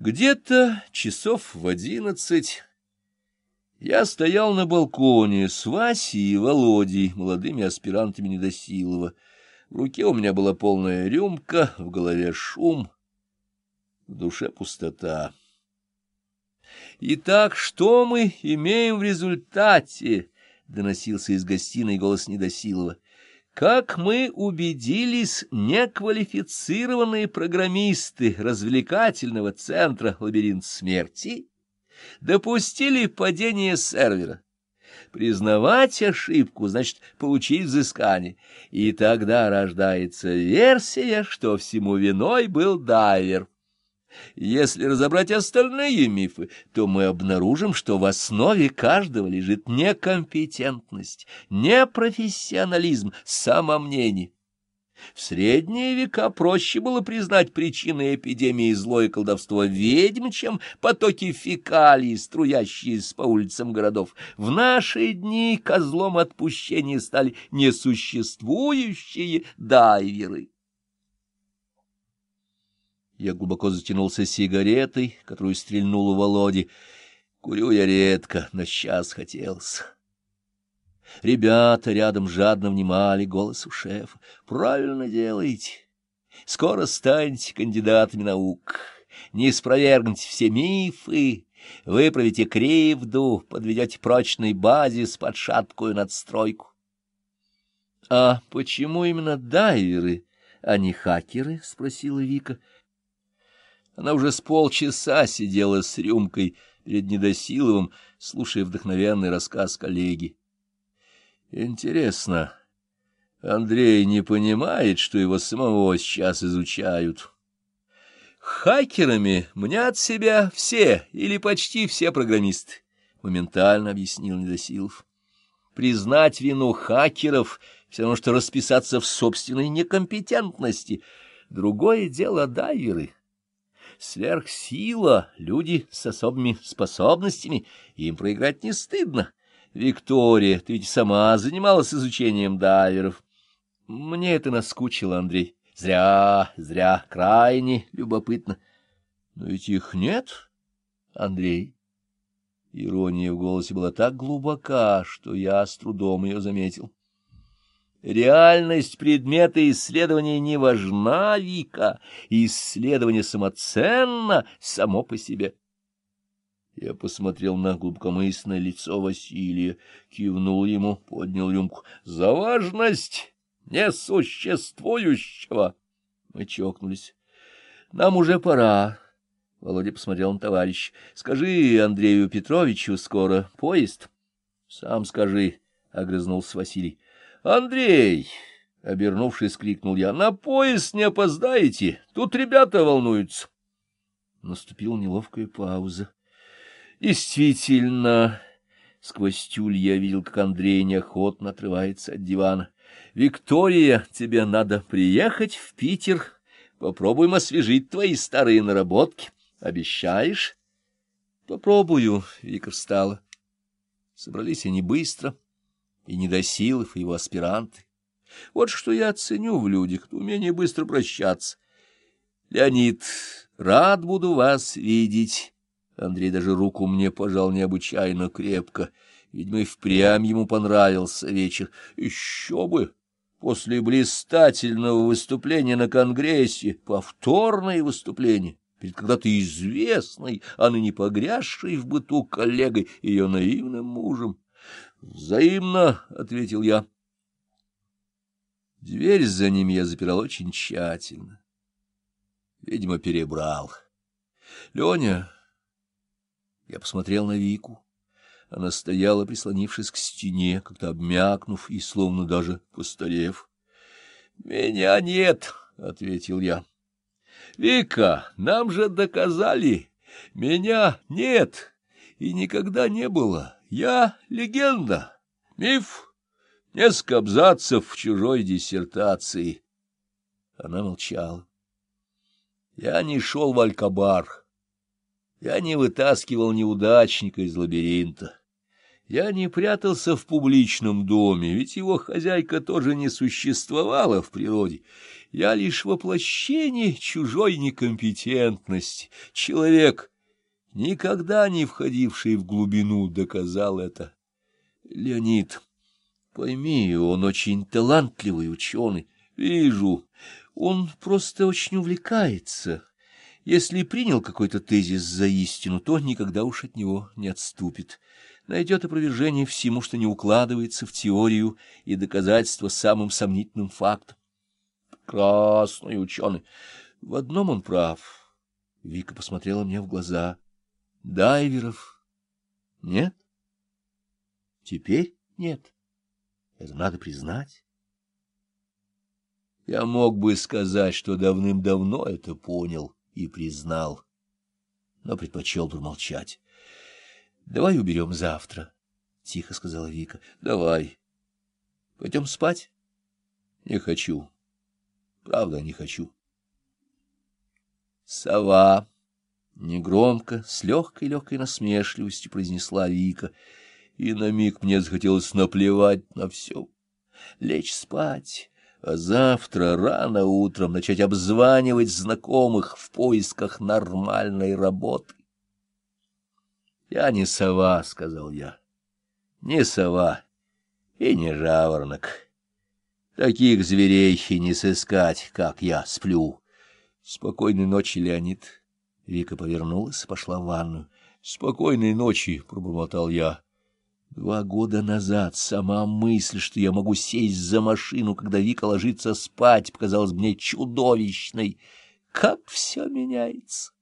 Где-то часов в одиннадцать я стоял на балконе с Васей и Володей, молодыми аспирантами Недосилова. В руке у меня была полная рюмка, в голове шум, в душе пустота. «Итак, что мы имеем в результате?» — доносился из гостиной голос Недосилова. Как мы убедились, неквалифицированные программисты развлекательного центра «Лабиринт смерти» допустили падение сервера. Признавать ошибку значит получить взыскание, и тогда рождается версия, что всему виной был дайвер. Если разобрать остальные мифы, то мы обнаружим, что в основе каждого лежит некомпетентность, непрофессионализм, самомнение. В средние века проще было признать причиной эпидемии злое колдовство ведьм, чем потоки фекалий, струящиеся по улицам городов. В наши дни козлом отпущения стали несуществующие дайверы. Я глубоко затянулся сигаретой, которую стрельнул у Володи. Курю я редко, но сейчас хотелось. Ребята рядом жадно внимали голосу шефа. Правильно делаете. Скоро станете кандидатами наук. Не спровергните все мифы, выправите кривду, подведете прочный базис под шаткую надстройку. — А почему именно дайверы, а не хакеры? — спросила Вика. — она уже с полчаса сидела с рюмкой перед Недосиловым, слушая вдохновенный рассказ коллеги. Интересно, Андрей не понимает, что его самого сейчас изучают? Хакерами мнят себя все или почти все программисты, моментально объяснил Недосилов. Признать вину хакеров все равно, что расписаться в собственной некомпетентности. Другое дело дайверы сверхсила, люди с особыми способностями, им проиграть не стыдно. Виктория, ты ведь сама занималась изучением дайверов. Мне это наскучило, Андрей. Зря, зря, крайне любопытно. Но ведь их нет, Андрей. Ирония в голосе была так глубока, что я с трудом ее заметил. Реальность предмета исследования не важна, Вика, исследование самоценно само по себе. Я посмотрел на глубокомысленное лицо Василия, кивнул ему, поднял рюмку. «За важность несуществующего!» Мы чокнулись. «Нам уже пора». Володя посмотрел на товарища. «Скажи Андрею Петровичу скоро поезд?» «Сам скажи», — огрызнулся Василий. Андрей, — обернувшись, крикнул я, — на поезд не опоздаете, тут ребята волнуются. Наступила неловкая пауза. Действительно, сквозь тюль я видел, как Андрей неохотно отрывается от дивана. Виктория, тебе надо приехать в Питер. Попробуем освежить твои старые наработки. Обещаешь? Попробую, Вика встала. Собрались они быстро и Недосилов, и его аспиранты. Вот что я ценю в людях, умение быстро прощаться. Леонид, рад буду вас видеть. Андрей даже руку мне пожал необычайно крепко. Видимо, и впрямь ему понравился вечер. Еще бы! После блистательного выступления на Конгрессе повторное выступление перед когда-то известной, а ныне погрязшей в быту коллегой, ее наивным мужем. — Взаимно, — ответил я. Дверь за ним я запирал очень тщательно. Видимо, перебрал. — Леня... Я посмотрел на Вику. Она стояла, прислонившись к стене, как-то обмякнув и словно даже постарев. — Меня нет, — ответил я. — Вика, нам же доказали. Меня нет и никогда не было. Я легенда, миф, несколько абзацев в чужой диссертации. Она молчала. Я не шел в Алькабар. Я не вытаскивал неудачника из лабиринта. Я не прятался в публичном доме, ведь его хозяйка тоже не существовала в природе. Я лишь воплощение чужой некомпетентности. Человек, никогда не входивший в глубину, доказал это. Леонид, пойми, он очень талантливый ученый. Вижу, он просто очень увлекается. Если принял какой-то тезис за истину, то никогда уж от него не отступит найдет опровержение всему, что не укладывается в теорию и доказательство самым сомнительным фактом. Красный ученый. В одном он прав. Вика посмотрела мне в глаза. Дайверов нет? Теперь нет. Это надо признать. Я мог бы сказать, что давным-давно это понял и признал, но предпочел промолчать. — Давай уберем завтра, — тихо сказала Вика. — Давай. Пойдем спать? — Не хочу. Правда, не хочу. Сова. Негромко, с легкой-легкой насмешливостью произнесла Вика, и на миг мне захотелось наплевать на все, лечь спать, а завтра рано утром начать обзванивать знакомых в поисках нормальной работы. Я не сова, — сказал я, — не сова и не жаворонок. Таких зверей и не сыскать, как я сплю. Спокойной ночи, Леонид. Вика повернулась и пошла в ванную. Спокойной ночи, — пробормотал я. Два года назад сама мысль, что я могу сесть за машину, когда Вика ложится спать, показалась мне чудовищной. Как все меняется!